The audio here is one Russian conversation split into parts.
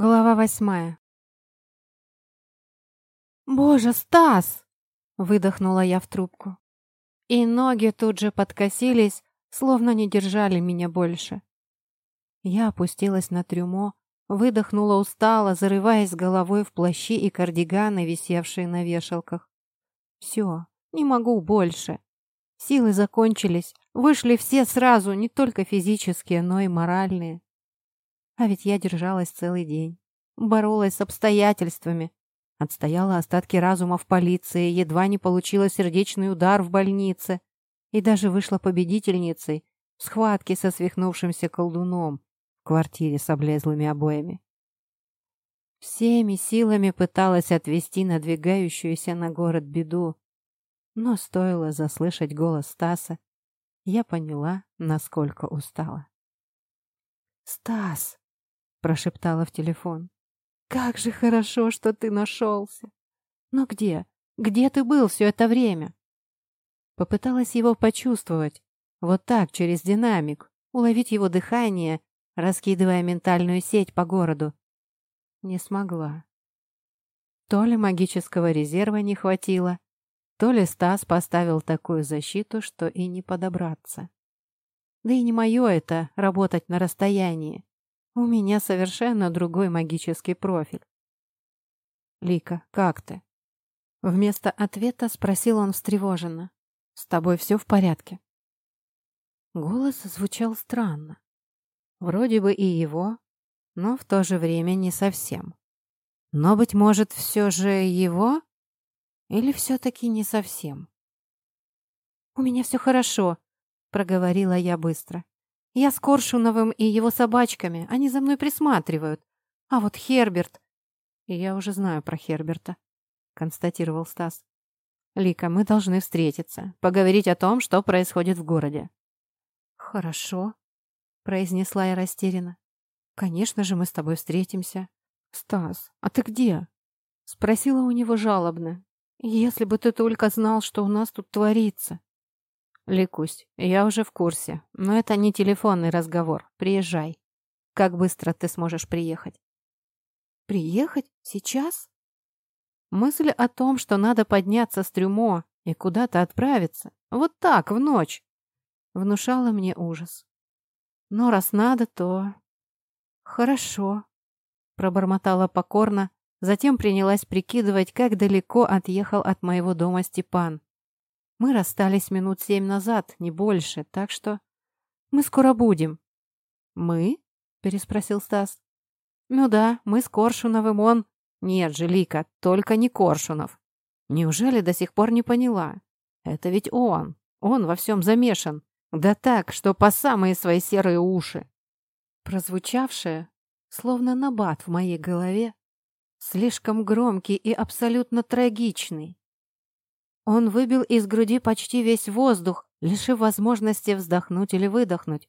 Глава восьмая. «Боже, Стас!» — выдохнула я в трубку. И ноги тут же подкосились, словно не держали меня больше. Я опустилась на трюмо, выдохнула устало, зарываясь головой в плащи и кардиганы, висевшие на вешалках. «Все, не могу больше. Силы закончились, вышли все сразу, не только физические, но и моральные. А ведь я держалась целый день. Боролась с обстоятельствами. Отстояла остатки разума в полиции, едва не получила сердечный удар в больнице. И даже вышла победительницей в схватке со свихнувшимся колдуном в квартире с облезлыми обоями. Всеми силами пыталась отвести надвигающуюся на город беду. Но стоило заслышать голос Стаса, я поняла, насколько устала. «Стас!» — прошептала в телефон. «Как же хорошо, что ты нашелся! Но где? Где ты был все это время?» Попыталась его почувствовать, вот так, через динамик, уловить его дыхание, раскидывая ментальную сеть по городу. Не смогла. То ли магического резерва не хватило, то ли Стас поставил такую защиту, что и не подобраться. Да и не мое это — работать на расстоянии. У меня совершенно другой магический профиль. «Лика, как ты?» Вместо ответа спросил он встревоженно. «С тобой все в порядке?» Голос звучал странно. Вроде бы и его, но в то же время не совсем. Но, быть может, все же его? Или все-таки не совсем? «У меня все хорошо», — проговорила я быстро. Я с Коршуновым и его собачками, они за мной присматривают. А вот Херберт... Я уже знаю про Херберта, констатировал Стас. Лика, мы должны встретиться, поговорить о том, что происходит в городе. Хорошо, произнесла я растерянно. Конечно же, мы с тобой встретимся. Стас, а ты где? Спросила у него жалобно. Если бы ты только знал, что у нас тут творится. «Ликусь, я уже в курсе, но это не телефонный разговор. Приезжай. Как быстро ты сможешь приехать?» «Приехать? Сейчас?» Мысль о том, что надо подняться с трюмо и куда-то отправиться, вот так, в ночь, внушала мне ужас. Но раз надо, то... «Хорошо», — пробормотала покорно, затем принялась прикидывать, как далеко отъехал от моего дома Степан. Мы расстались минут семь назад, не больше, так что... Мы скоро будем». «Мы?» — переспросил Стас. «Ну да, мы с Коршуновым, он...» «Нет же, Лика, только не Коршунов. Неужели до сих пор не поняла? Это ведь он. Он во всем замешан. Да так, что по самые свои серые уши». Прозвучавшее, словно набат в моей голове, слишком громкий и абсолютно трагичный, он выбил из груди почти весь воздух, лишив возможности вздохнуть или выдохнуть.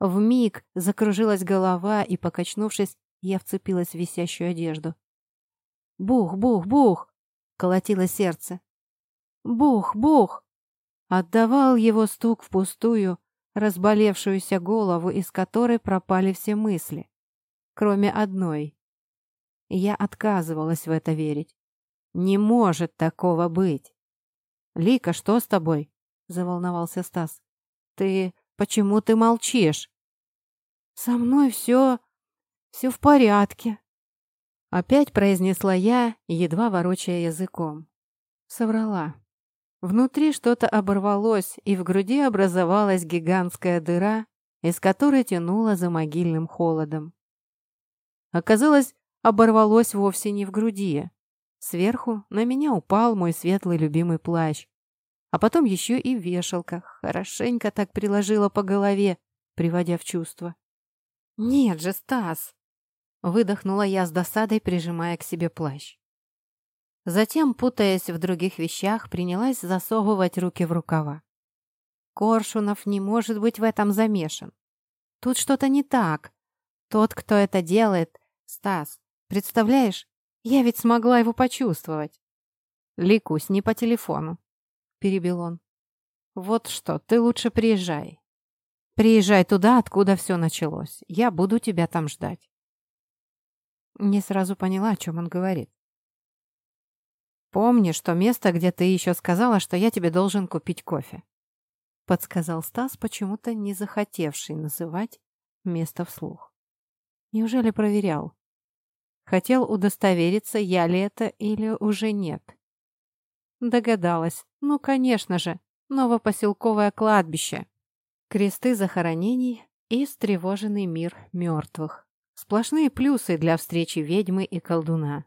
В миг закружилась голова, и, покачнувшись, я вцепилась в висящую одежду. «Бух, бух, бух!» — колотило сердце. «Бух, бух!» Отдавал его стук в пустую, разболевшуюся голову, из которой пропали все мысли, кроме одной. Я отказывалась в это верить. Не может такого быть. «Лика, что с тобой?» — заволновался Стас. «Ты... почему ты молчишь?» «Со мной все... все в порядке», — опять произнесла я, едва ворочая языком. Соврала. Внутри что-то оборвалось, и в груди образовалась гигантская дыра, из которой тянуло за могильным холодом. Оказалось, оборвалось вовсе не в груди, Сверху на меня упал мой светлый любимый плащ. А потом еще и вешалка. Хорошенько так приложила по голове, приводя в чувство. «Нет же, Стас!» Выдохнула я с досадой, прижимая к себе плащ. Затем, путаясь в других вещах, принялась засовывать руки в рукава. Коршунов не может быть в этом замешан. Тут что-то не так. Тот, кто это делает, Стас, представляешь, я ведь смогла его почувствовать. Ликусь не по телефону, перебил он. Вот что, ты лучше приезжай. Приезжай туда, откуда все началось. Я буду тебя там ждать. Не сразу поняла, о чем он говорит. «Помни, что место, где ты еще сказала, что я тебе должен купить кофе», подсказал Стас, почему-то не захотевший называть место вслух. Неужели проверял? Хотел удостовериться, я ли это или уже нет. Догадалась. Ну, конечно же, новопоселковое кладбище. Кресты захоронений и встревоженный мир мертвых. Сплошные плюсы для встречи ведьмы и колдуна.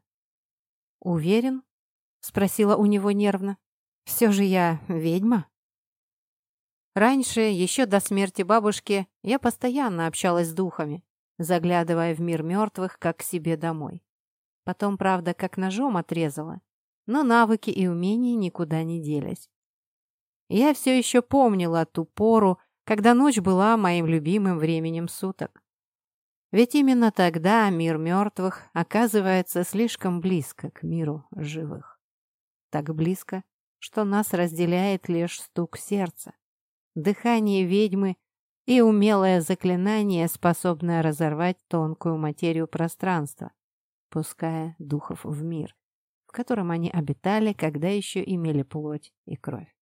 «Уверен?» — спросила у него нервно. «Все же я ведьма?» Раньше, еще до смерти бабушки, я постоянно общалась с духами, заглядывая в мир мертвых, как к себе домой. Потом, правда, как ножом отрезала, но навыки и умения никуда не делись. Я все еще помнила ту пору, когда ночь была моим любимым временем суток. Ведь именно тогда мир мертвых оказывается слишком близко к миру живых так близко, что нас разделяет лишь стук сердца, дыхание ведьмы и умелое заклинание, способное разорвать тонкую материю пространства, пуская духов в мир, в котором они обитали, когда еще имели плоть и кровь.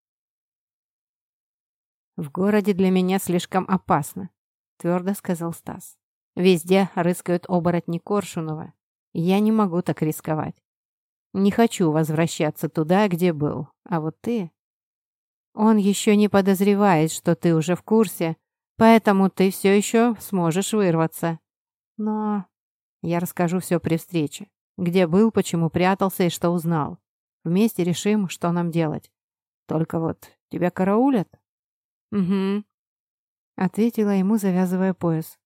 «В городе для меня слишком опасно», — твердо сказал Стас. «Везде рыскают оборотни Коршунова. Я не могу так рисковать. Не хочу возвращаться туда, где был. А вот ты... Он еще не подозревает, что ты уже в курсе, поэтому ты все еще сможешь вырваться. Но я расскажу все при встрече. Где был, почему прятался и что узнал. Вместе решим, что нам делать. Только вот тебя караулят? Угу. Ответила ему, завязывая пояс.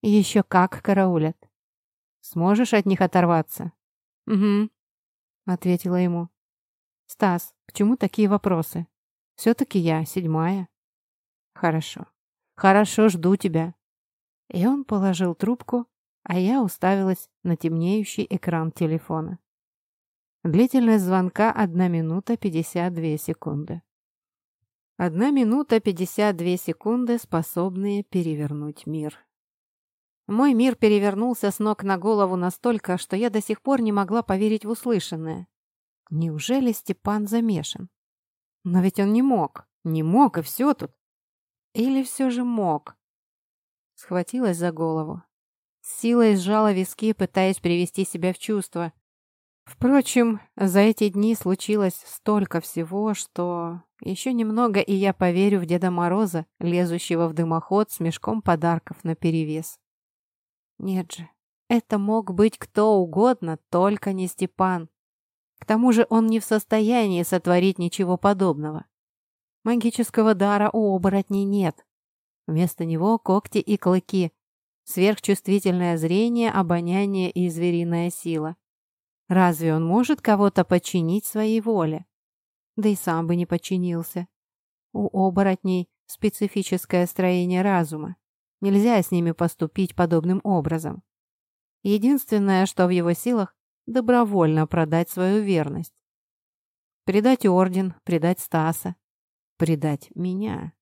Еще как караулят. Сможешь от них оторваться? Угу. — ответила ему. «Стас, к чему такие вопросы? Все-таки я седьмая». «Хорошо. Хорошо, жду тебя». И он положил трубку, а я уставилась на темнеющий экран телефона. Длительность звонка — одна минута пятьдесят две секунды. Одна минута пятьдесят две секунды, способные перевернуть мир. Мой мир перевернулся с ног на голову настолько, что я до сих пор не могла поверить в услышанное. Неужели Степан замешан? Но ведь он не мог. Не мог, и все тут. Или все же мог? Схватилась за голову. С силой сжала виски, пытаясь привести себя в чувство. Впрочем, за эти дни случилось столько всего, что... Еще немного, и я поверю в Деда Мороза, лезущего в дымоход с мешком подарков наперевес. Нет же, это мог быть кто угодно, только не Степан. К тому же он не в состоянии сотворить ничего подобного. Магического дара у оборотней нет. Вместо него когти и клыки, сверхчувствительное зрение, обоняние и звериная сила. Разве он может кого-то подчинить своей воле? Да и сам бы не подчинился. У оборотней специфическое строение разума. Нельзя с ними поступить подобным образом. Единственное, что в его силах, добровольно продать свою верность. Предать орден, предать Стаса, предать меня.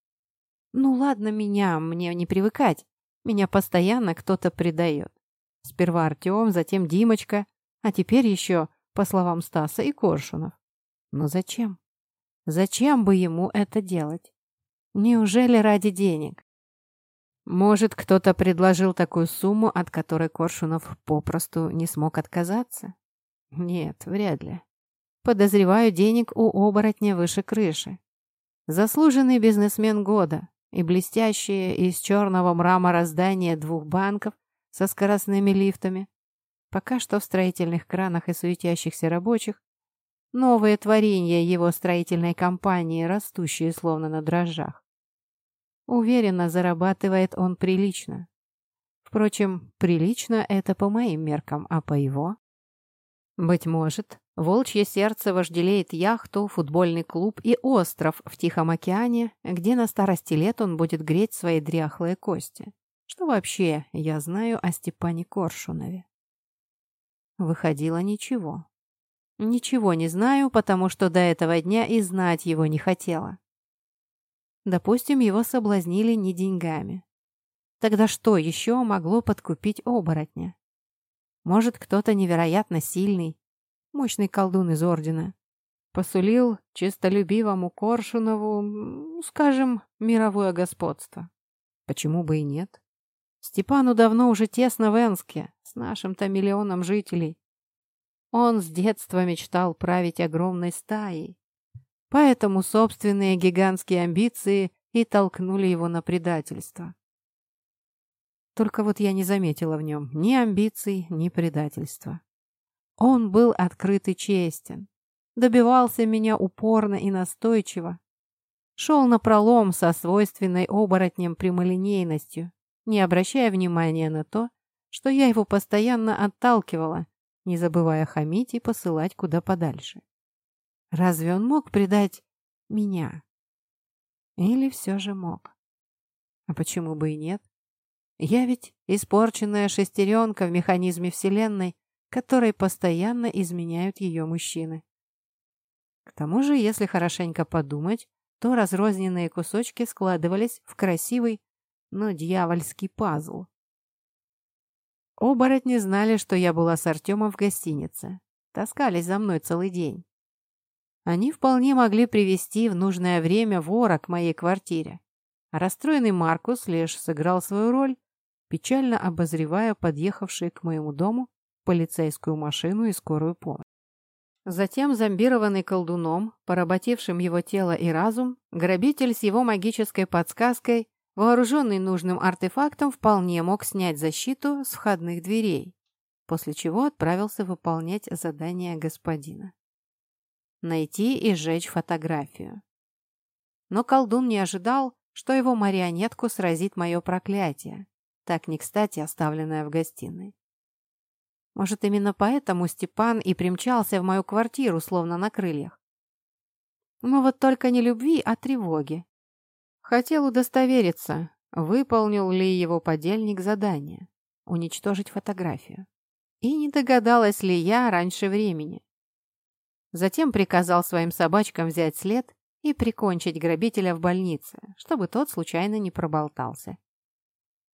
Ну ладно меня, мне не привыкать. Меня постоянно кто-то предает. Сперва Артем, затем Димочка, а теперь еще, по словам Стаса, и Коршунов. Но зачем? Зачем бы ему это делать? Неужели ради денег? Может, кто-то предложил такую сумму, от которой Коршунов попросту не смог отказаться? Нет, вряд ли. Подозреваю, денег у оборотня выше крыши. Заслуженный бизнесмен года и блестящее из черного мрамора здание двух банков со скоростными лифтами. Пока что в строительных кранах и суетящихся рабочих. Новые творения его строительной компании, растущие словно на дрожжах. Уверенно зарабатывает он прилично. Впрочем, прилично это по моим меркам, а по его? Быть может, волчье сердце вожделеет яхту, футбольный клуб и остров в Тихом океане, где на старости лет он будет греть свои дряхлые кости. Что вообще я знаю о Степане Коршунове? Выходило ничего. Ничего не знаю, потому что до этого дня и знать его не хотела. Допустим, его соблазнили не деньгами. Тогда что еще могло подкупить оборотня? Может, кто-то невероятно сильный, мощный колдун из Ордена. Посулил чистолюбивому Коршунову, скажем, мировое господство. Почему бы и нет? Степану давно уже тесно в Энске, с нашим-то миллионом жителей. Он с детства мечтал править огромной стаей. Поэтому собственные гигантские амбиции и толкнули его на предательство. Только вот я не заметила в нем ни амбиций, ни предательства. Он был открыт и честен, добивался меня упорно и настойчиво, шел на пролом со свойственной оборотнем прямолинейностью, не обращая внимания на то, что я его постоянно отталкивала, не забывая хамить и посылать куда подальше. Разве он мог предать меня? Или все же мог? А почему бы и нет? Я ведь испорченная шестеренка в механизме Вселенной, которой постоянно изменяют ее мужчины. К тому же, если хорошенько подумать, то разрозненные кусочки складывались в красивый, но дьявольский пазл. Оборотни знали, что я была с Артемом в гостинице. Таскались за мной целый день. Они вполне могли привести в нужное время вора к моей квартире. А расстроенный Маркус лишь сыграл свою роль печально обозревая подъехавшие к моему дому полицейскую машину и скорую помощь. Затем, зомбированный колдуном, поработившим его тело и разум, грабитель с его магической подсказкой, вооруженный нужным артефактом, вполне мог снять защиту с входных дверей, после чего отправился выполнять задание господина. Найти и сжечь фотографию. Но колдун не ожидал, что его марионетку сразит мое проклятие, так не кстати оставленная в гостиной. Может, именно поэтому Степан и примчался в мою квартиру, словно на крыльях. Но вот только не любви, а тревоги. Хотел удостовериться, выполнил ли его подельник задание — уничтожить фотографию. И не догадалась ли я раньше времени. Затем приказал своим собачкам взять след и прикончить грабителя в больнице, чтобы тот случайно не проболтался.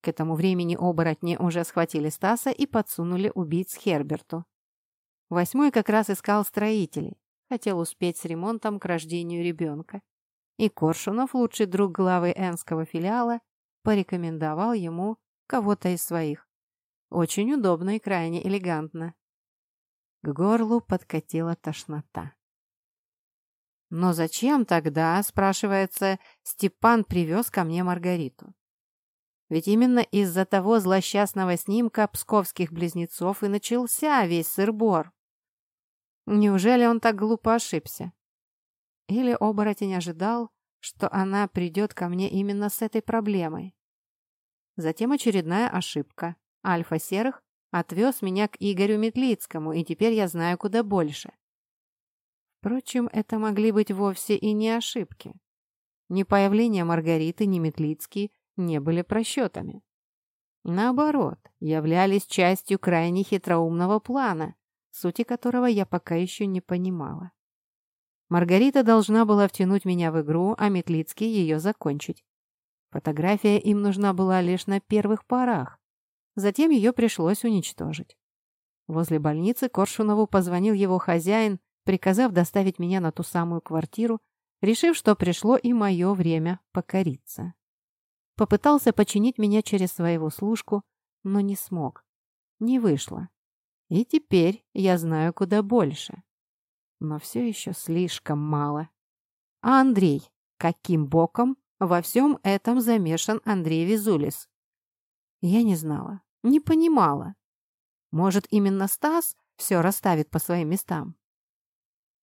К этому времени оборотни уже схватили Стаса и подсунули убийц Херберту. Восьмой как раз искал строителей, хотел успеть с ремонтом к рождению ребенка. И Коршунов, лучший друг главы Энского филиала, порекомендовал ему кого-то из своих. Очень удобно и крайне элегантно. К горлу подкатила тошнота. Но зачем тогда, спрашивается, Степан привез ко мне Маргариту? Ведь именно из-за того злосчастного снимка псковских близнецов и начался весь сыр-бор. Неужели он так глупо ошибся? Или оборотень ожидал, что она придет ко мне именно с этой проблемой? Затем очередная ошибка. Альфа-серых отвез меня к Игорю Метлицкому, и теперь я знаю куда больше. Впрочем, это могли быть вовсе и не ошибки. Ни появление Маргариты, ни Метлицкий не были просчетами. Наоборот, являлись частью крайне хитроумного плана, сути которого я пока еще не понимала. Маргарита должна была втянуть меня в игру, а Метлицкий ее закончить. Фотография им нужна была лишь на первых порах. Затем ее пришлось уничтожить. Возле больницы Коршунову позвонил его хозяин, приказав доставить меня на ту самую квартиру, решив, что пришло и мое время покориться. Попытался починить меня через своего служку, но не смог. Не вышло. И теперь я знаю куда больше. Но все еще слишком мало. А Андрей? Каким боком во всем этом замешан Андрей Визулис? Я не знала, не понимала. Может, именно Стас все расставит по своим местам?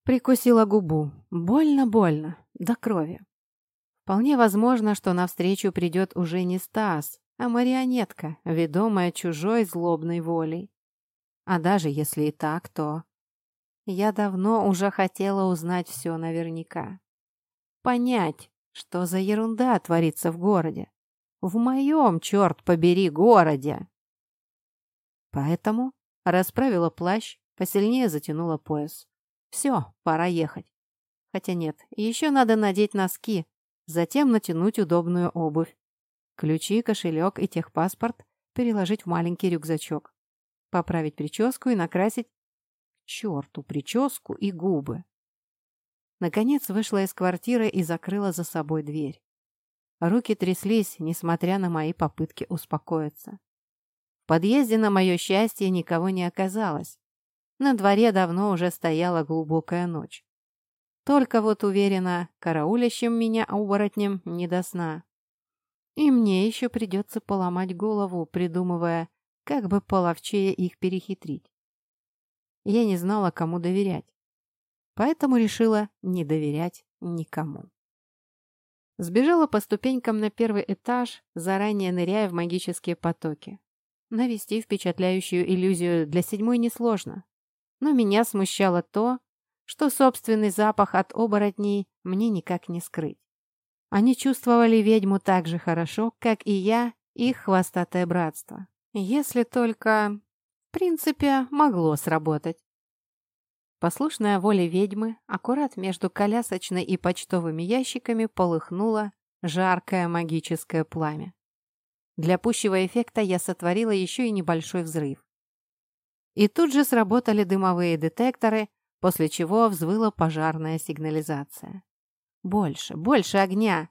Прикусила губу. Больно-больно, до крови. Вполне возможно, что навстречу придет уже не Стас, а марионетка, ведомая чужой злобной волей. А даже если и так, то... Я давно уже хотела узнать все наверняка. Понять, что за ерунда творится в городе. В моем, черт побери, городе. Поэтому расправила плащ, посильнее затянула пояс. Все, пора ехать. Хотя нет, еще надо надеть носки, Затем натянуть удобную обувь. Ключи, кошелек и техпаспорт переложить в маленький рюкзачок. поправить прическу и накрасить к черту прическу и губы. Наконец вышла из квартиры и закрыла за собой дверь. Руки тряслись, несмотря на мои попытки успокоиться. В подъезде, на мое счастье, никого не оказалось. На дворе давно уже стояла глубокая ночь. Только вот уверена, караулящим меня оборотнем не до сна. И мне еще придется поломать голову, придумывая, как бы половчее их перехитрить. Я не знала, кому доверять. Поэтому решила не доверять никому. Сбежала по ступенькам на первый этаж, заранее ныряя в магические потоки. Навести впечатляющую иллюзию для седьмой несложно. Но меня смущало то, что собственный запах от оборотней мне никак не скрыть. Они чувствовали ведьму так же хорошо, как и я, их хвостатое братство. Если только... В принципе, могло сработать. Послушная воле ведьмы, аккурат между колясочной и почтовыми ящиками полыхнуло жаркое магическое пламя. Для пущего эффекта я сотворила еще и небольшой взрыв. И тут же сработали дымовые детекторы, после чего взвыла пожарная сигнализация. Больше, больше огня!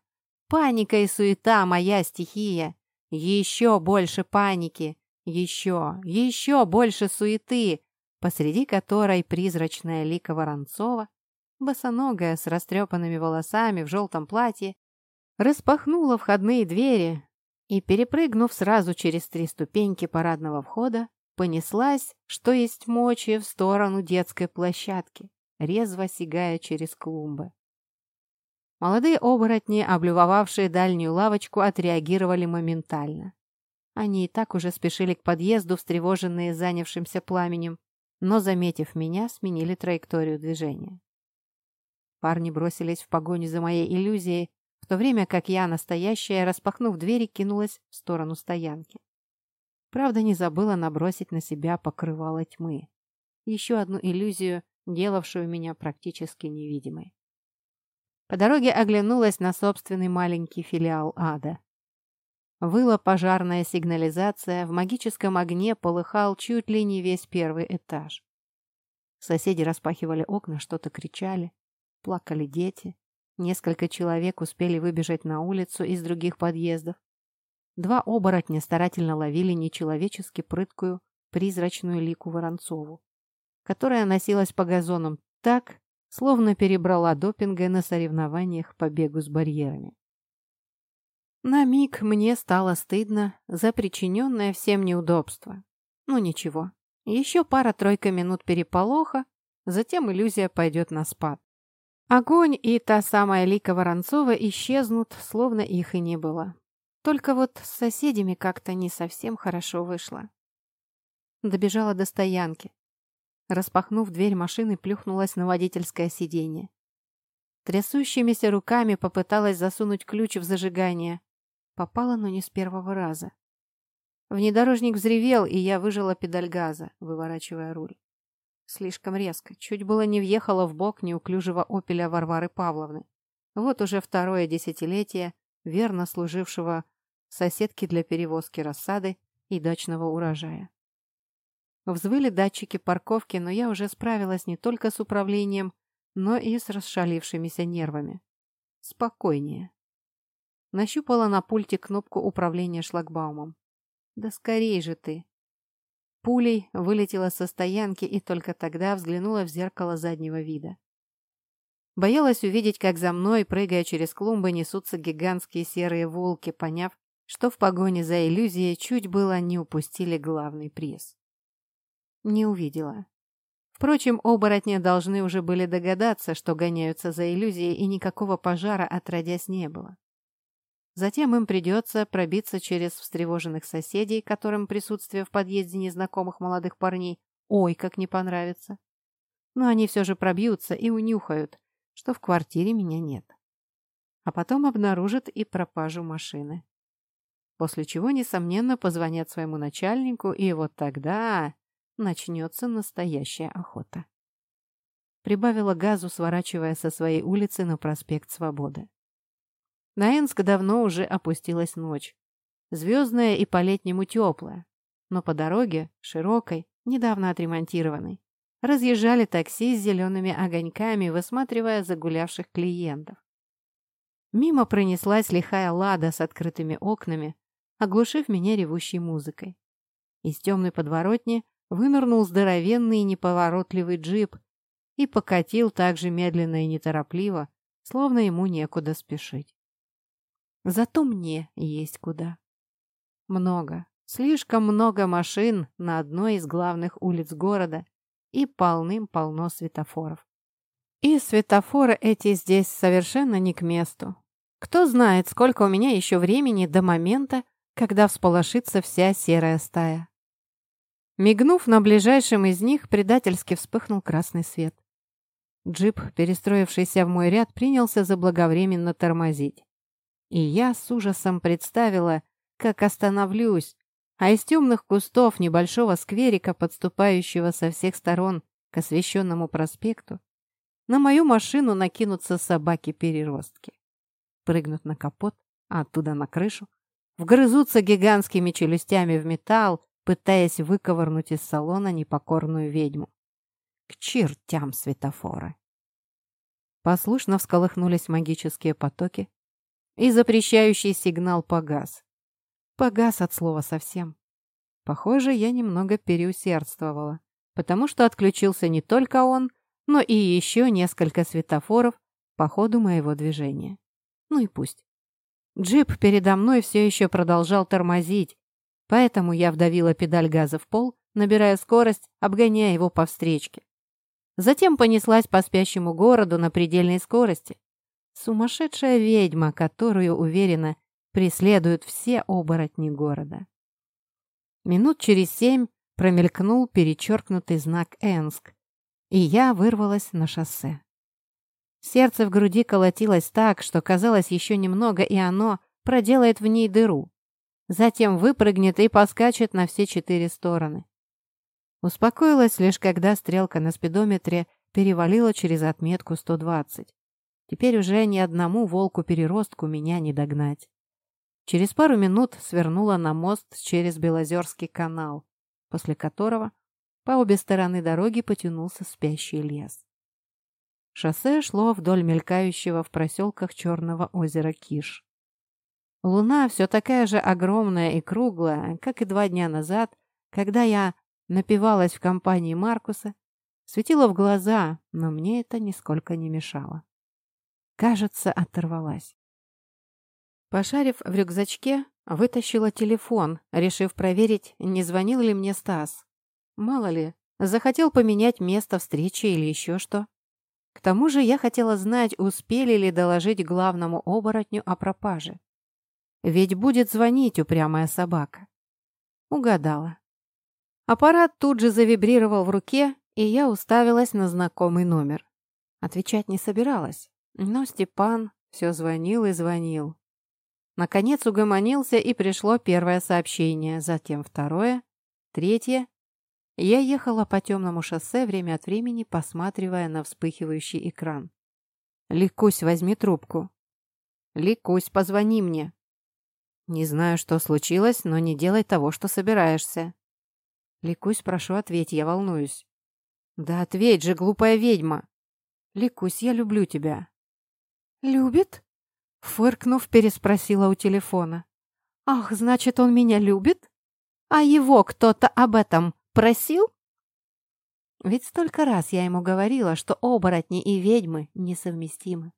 Паника и суета — моя стихия! Еще больше паники! Еще, еще больше суеты, посреди которой призрачная лика Воронцова, босоногая, с растрепанными волосами в желтом платье, распахнула входные двери и, перепрыгнув сразу через три ступеньки парадного входа, понеслась, что есть мочи, в сторону детской площадки, резво сигая через клумбы. Молодые оборотни, облюбовавшие дальнюю лавочку, отреагировали моментально. Они и так уже спешили к подъезду, встревоженные занявшимся пламенем, но, заметив меня, сменили траекторию движения. Парни бросились в погоню за моей иллюзией, в то время как я, настоящая, распахнув двери, кинулась в сторону стоянки. Правда, не забыла набросить на себя покрывало тьмы. Еще одну иллюзию, делавшую меня практически невидимой. По дороге оглянулась на собственный маленький филиал ада. Выла пожарная сигнализация, в магическом огне полыхал чуть ли не весь первый этаж. Соседи распахивали окна, что-то кричали, плакали дети. Несколько человек успели выбежать на улицу из других подъездов. Два оборотня старательно ловили нечеловечески прыткую, призрачную лику Воронцову, которая носилась по газонам так, словно перебрала допинга на соревнованиях по бегу с барьерами. На миг мне стало стыдно за причиненное всем неудобство. Ну ничего, еще пара-тройка минут переполоха, затем иллюзия пойдет на спад. Огонь и та самая Лика Воронцова исчезнут, словно их и не было. Только вот с соседями как-то не совсем хорошо вышло. Добежала до стоянки. Распахнув дверь машины, плюхнулась на водительское сиденье. Трясущимися руками попыталась засунуть ключ в зажигание. Попала, но не с первого раза. Внедорожник взревел, и я выжила педаль газа, выворачивая руль. Слишком резко. Чуть было не въехала в бок неуклюжего опеля Варвары Павловны. Вот уже второе десятилетие, верно служившего соседки для перевозки рассады и дачного урожая. Взвыли датчики парковки, но я уже справилась не только с управлением, но и с расшалившимися нервами. Спокойнее. Нащупала на пульте кнопку управления шлагбаумом. «Да скорей же ты!» Пулей вылетела со стоянки и только тогда взглянула в зеркало заднего вида. Боялась увидеть, как за мной, прыгая через клумбы, несутся гигантские серые волки, поняв, что в погоне за иллюзией чуть было не упустили главный приз. Не увидела. Впрочем, оборотни должны уже были догадаться, что гоняются за иллюзией, и никакого пожара отродясь не было. Затем им придется пробиться через встревоженных соседей, которым присутствие в подъезде незнакомых молодых парней ой, как не понравится. Но они все же пробьются и унюхают, что в квартире меня нет. А потом обнаружат и пропажу машины после чего, несомненно, позвонят своему начальнику, и вот тогда начнется настоящая охота. Прибавила газу, сворачивая со своей улицы на проспект Свободы. На Энск давно уже опустилась ночь. Звездная и по-летнему теплая. Но по дороге, широкой, недавно отремонтированный. Разъезжали такси с зелеными огоньками, высматривая загулявших клиентов. Мимо пронеслась лихая лада с открытыми окнами, оглушив меня ревущей музыкой. Из темной подворотни вынырнул здоровенный и неповоротливый джип и покатил так же медленно и неторопливо, словно ему некуда спешить. Зато мне есть куда. Много, слишком много машин на одной из главных улиц города и полным-полно светофоров. И светофоры эти здесь совершенно не к месту. Кто знает, сколько у меня еще времени до момента, когда всполошится вся серая стая. Мигнув на ближайшем из них, предательски вспыхнул красный свет. Джип, перестроившийся в мой ряд, принялся заблаговременно тормозить. И я с ужасом представила, как остановлюсь, а из темных кустов небольшого скверика, подступающего со всех сторон к освещенному проспекту, на мою машину накинутся собаки-переростки. Прыгнут на капот, а оттуда на крышу, вгрызутся гигантскими челюстями в металл, пытаясь выковырнуть из салона непокорную ведьму. К чертям светофоры! Послушно всколыхнулись магические потоки, и запрещающий сигнал погас. Погас от слова совсем. Похоже, я немного переусердствовала, потому что отключился не только он, но и еще несколько светофоров по ходу моего движения. Ну и пусть. Джип передо мной все еще продолжал тормозить, поэтому я вдавила педаль газа в пол, набирая скорость, обгоняя его по встречке. Затем понеслась по спящему городу на предельной скорости. Сумасшедшая ведьма, которую, уверена, преследуют все оборотни города. Минут через семь промелькнул перечеркнутый знак «Энск», и я вырвалась на шоссе. Сердце в груди колотилось так, что казалось еще немного, и оно проделает в ней дыру. Затем выпрыгнет и поскачет на все четыре стороны. Успокоилась лишь, когда стрелка на спидометре перевалила через отметку 120. Теперь уже ни одному волку-переростку меня не догнать. Через пару минут свернула на мост через Белозерский канал, после которого по обе стороны дороги потянулся спящий лес. Шоссе шло вдоль мелькающего в проселках Черного озера Киш. Луна все такая же огромная и круглая, как и два дня назад, когда я напивалась в компании Маркуса, светила в глаза, но мне это нисколько не мешало. Кажется, оторвалась. Пошарив в рюкзачке, вытащила телефон, решив проверить, не звонил ли мне Стас. Мало ли, захотел поменять место встречи или еще что. К тому же я хотела знать, успели ли доложить главному оборотню о пропаже. Ведь будет звонить упрямая собака. Угадала. Аппарат тут же завибрировал в руке, и я уставилась на знакомый номер. Отвечать не собиралась, но Степан все звонил и звонил. Наконец угомонился, и пришло первое сообщение, затем второе, третье, я ехала по темному шоссе, время от времени посматривая на вспыхивающий экран. «Ликусь, возьми трубку». «Ликусь, позвони мне». «Не знаю, что случилось, но не делай того, что собираешься». «Ликусь, прошу, ответь, я волнуюсь». «Да ответь же, глупая ведьма!» «Ликусь, я люблю тебя». «Любит?» Фыркнув, переспросила у телефона. «Ах, значит, он меня любит? А его кто-то об этом Просил? Ведь столько раз я ему говорила, что оборотни и ведьмы несовместимы.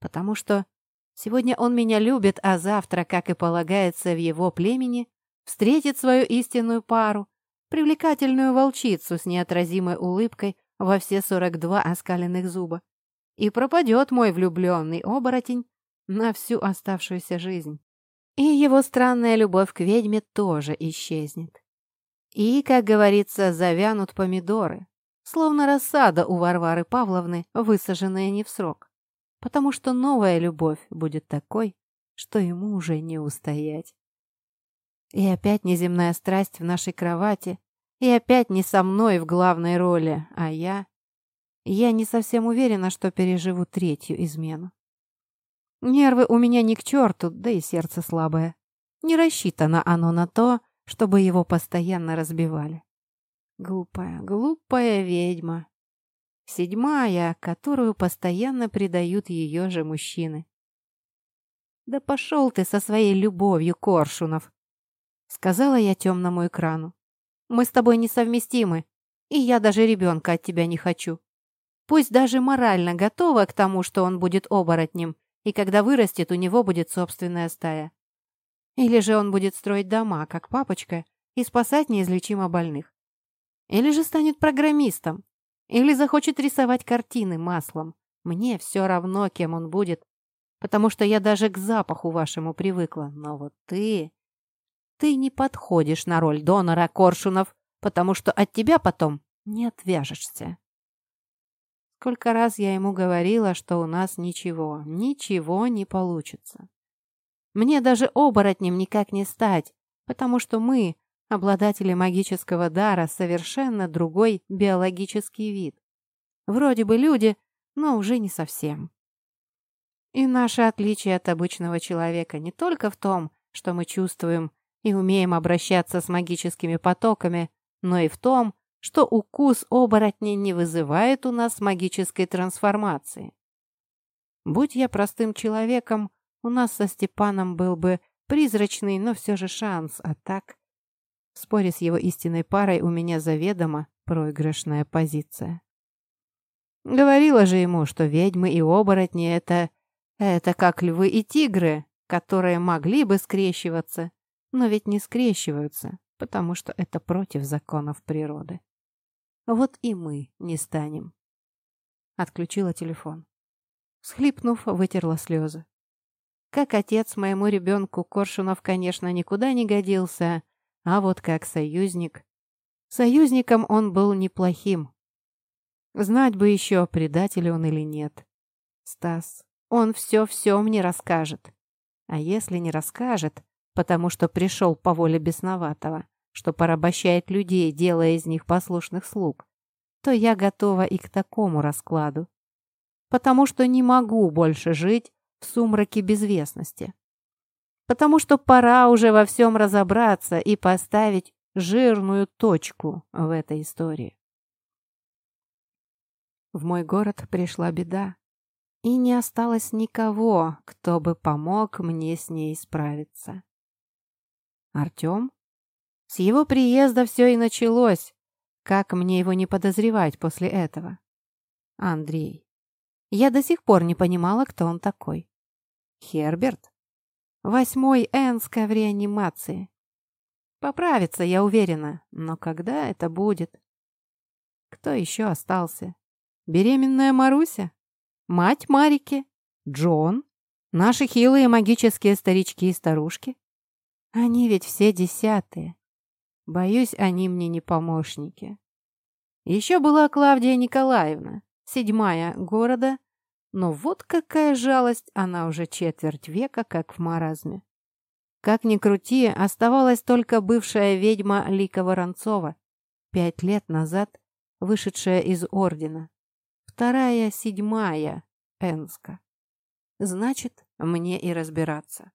Потому что сегодня он меня любит, а завтра, как и полагается в его племени, встретит свою истинную пару, привлекательную волчицу с неотразимой улыбкой во все сорок два оскаленных зуба. И пропадет мой влюбленный оборотень на всю оставшуюся жизнь. И его странная любовь к ведьме тоже исчезнет. И, как говорится, завянут помидоры, словно рассада у Варвары Павловны, высаженная не в срок. Потому что новая любовь будет такой, что ему уже не устоять. И опять неземная страсть в нашей кровати, и опять не со мной в главной роли, а я... Я не совсем уверена, что переживу третью измену. Нервы у меня ни к черту, да и сердце слабое. Не рассчитано оно на то, чтобы его постоянно разбивали. Глупая, глупая ведьма. Седьмая, которую постоянно предают ее же мужчины. «Да пошел ты со своей любовью, Коршунов!» Сказала я темному экрану. «Мы с тобой несовместимы, и я даже ребенка от тебя не хочу. Пусть даже морально готова к тому, что он будет оборотнем, и когда вырастет, у него будет собственная стая. Или же он будет строить дома, как папочка, и спасать неизлечимо больных. Или же станет программистом. Или захочет рисовать картины маслом. Мне все равно, кем он будет, потому что я даже к запаху вашему привыкла. Но вот ты... Ты не подходишь на роль донора, Коршунов, потому что от тебя потом не отвяжешься. Сколько раз я ему говорила, что у нас ничего, ничего не получится. Мне даже оборотнем никак не стать, потому что мы, обладатели магического дара, совершенно другой биологический вид. Вроде бы люди, но уже не совсем. И наше отличие от обычного человека не только в том, что мы чувствуем и умеем обращаться с магическими потоками, но и в том, что укус оборотня не вызывает у нас магической трансформации. Будь я простым человеком, у нас со Степаном был бы призрачный, но все же шанс, а так... В споре с его истинной парой у меня заведомо проигрышная позиция. Говорила же ему, что ведьмы и оборотни — это... Это как львы и тигры, которые могли бы скрещиваться, но ведь не скрещиваются, потому что это против законов природы. Вот и мы не станем. Отключила телефон. Схлипнув, вытерла слезы. Как отец моему ребенку Коршунов, конечно, никуда не годился, а вот как союзник. Союзником он был неплохим. Знать бы еще, предатель он или нет. Стас, он все-все мне расскажет. А если не расскажет, потому что пришел по воле бесноватого, что порабощает людей, делая из них послушных слуг, то я готова и к такому раскладу. Потому что не могу больше жить в сумраке безвестности. Потому что пора уже во всем разобраться и поставить жирную точку в этой истории. В мой город пришла беда, и не осталось никого, кто бы помог мне с ней справиться. Артем с его приезда все и началось. Как мне его не подозревать после этого? Андрей. Я до сих пор не понимала, кто он такой. Херберт. Восьмой Энска реанимации. Поправится, я уверена, но когда это будет? Кто еще остался? Беременная Маруся? Мать Марики? Джон? Наши хилые магические старички и старушки? Они ведь все десятые. Боюсь, они мне не помощники. Еще была Клавдия Николаевна, седьмая города, но вот какая жалость, она уже четверть века, как в маразме. Как ни крути, оставалась только бывшая ведьма Лика Воронцова, пять лет назад вышедшая из ордена. Вторая, седьмая, Энска. Значит, мне и разбираться.